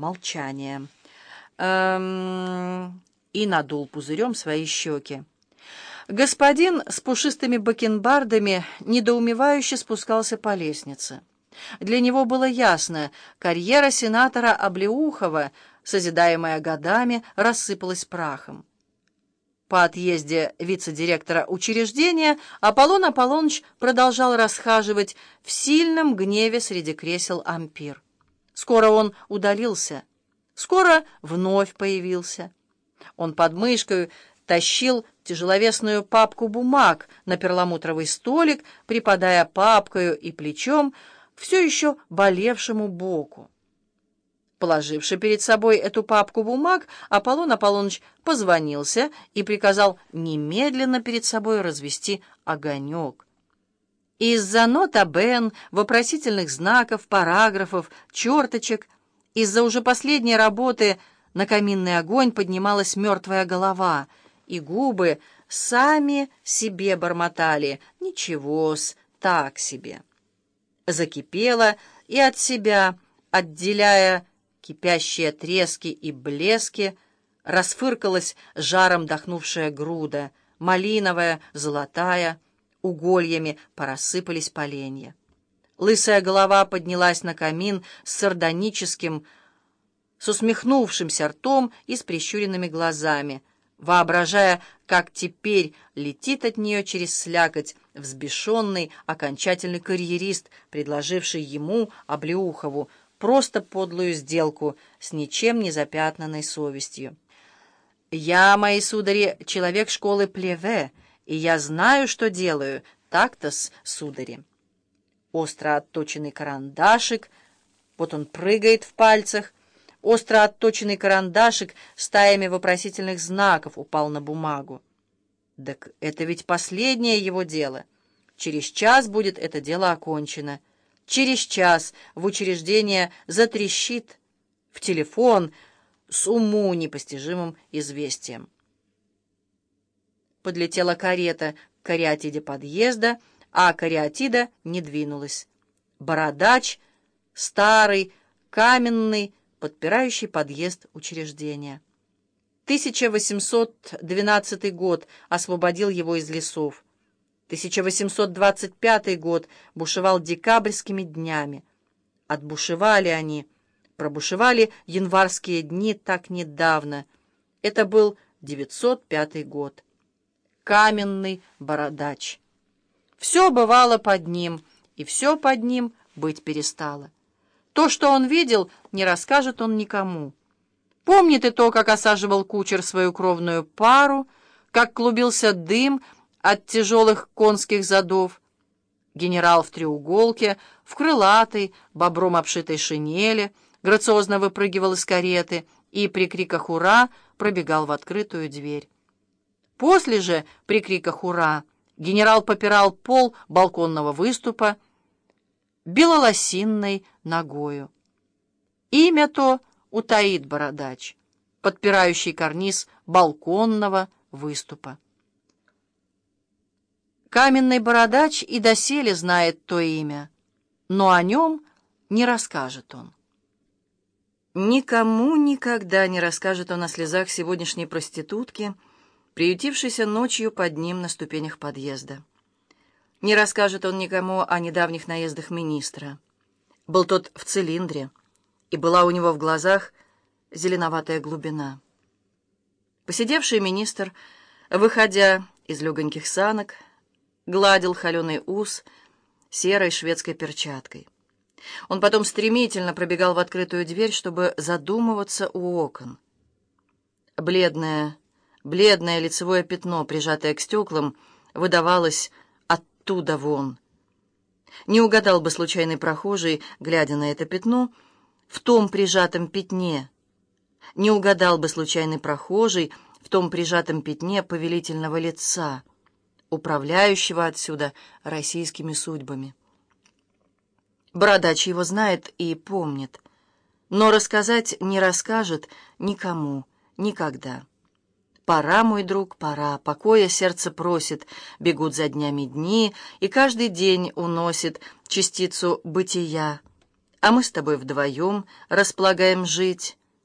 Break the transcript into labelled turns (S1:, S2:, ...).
S1: Молчание. Эм... И надул пузырем свои щеки. Господин с пушистыми бакенбардами недоумевающе спускался по лестнице. Для него было ясно, карьера сенатора Облеухова, созидаемая годами, рассыпалась прахом. По отъезде вице-директора учреждения Аполлон Аполлоныч продолжал расхаживать в сильном гневе среди кресел ампир. Скоро он удалился, скоро вновь появился. Он под мышкой тащил тяжеловесную папку бумаг на перламутровый столик, припадая папкою и плечом все еще болевшему боку. Положивши перед собой эту папку бумаг, Аполлон Аполлоныч позвонился и приказал немедленно перед собой развести огонек. Из-за нота Бен, вопросительных знаков, параграфов, черточек, из-за уже последней работы на каминный огонь поднималась мертвая голова, и губы сами себе бормотали. «Ничего-с, так себе». Закипела и от себя, отделяя кипящие трески и блески, расфыркалась жаром дохнувшая груда, малиновая, золотая, угольями порассыпались поленья. Лысая голова поднялась на камин с сардоническим, с усмехнувшимся ртом и с прищуренными глазами, воображая, как теперь летит от нее через слякоть взбешенный окончательный карьерист, предложивший ему, Облеухову, просто подлую сделку с ничем не запятнанной совестью. «Я, мои судари, человек школы Плеве, и я знаю, что делаю, так-то-с, судари». Остро отточенный карандашик, вот он прыгает в пальцах, остро отточенный карандашик стаями вопросительных знаков упал на бумагу. Так это ведь последнее его дело. Через час будет это дело окончено. Через час в учреждение затрещит в телефон с уму непостижимым известием. Подлетела карета к кариатиде подъезда, а кариатида не двинулась. Бородач, старый, каменный, подпирающий подъезд учреждения. 1812 год освободил его из лесов. 1825 год бушевал декабрьскими днями. Отбушевали они, пробушевали январские дни так недавно. Это был 905 год. Каменный бородач. Все бывало под ним, и все под ним быть перестало. То, что он видел, не расскажет он никому. Помнит и то, как осаживал кучер свою кровную пару, как клубился дым, от тяжелых конских задов. Генерал в треуголке, в крылатой, бобром обшитой шинели, грациозно выпрыгивал из кареты и при криках «Ура!» пробегал в открытую дверь. После же, при криках «Ура!» генерал попирал пол балконного выступа белолосинной ногою. Имя то утаит бородач, подпирающий карниз балконного выступа. Каменный бородач и доселе знает то имя, но о нем не расскажет он. Никому никогда не расскажет он о слезах сегодняшней проститутки, приютившейся ночью под ним на ступенях подъезда. Не расскажет он никому о недавних наездах министра. Был тот в цилиндре, и была у него в глазах зеленоватая глубина. Посидевший министр, выходя из легоньких санок, гладил холеный ус серой шведской перчаткой. Он потом стремительно пробегал в открытую дверь, чтобы задумываться у окон. Бледное, бледное лицевое пятно, прижатое к стеклам, выдавалось оттуда вон. Не угадал бы случайный прохожий, глядя на это пятно, в том прижатом пятне. Не угадал бы случайный прохожий в том прижатом пятне повелительного лица — управляющего отсюда российскими судьбами. Бородач его знает и помнит, но рассказать не расскажет никому, никогда. Пора, мой друг, пора, покоя сердце просит, бегут за днями дни, и каждый день уносит частицу бытия. а мы с тобой вдвоем располагаем жить.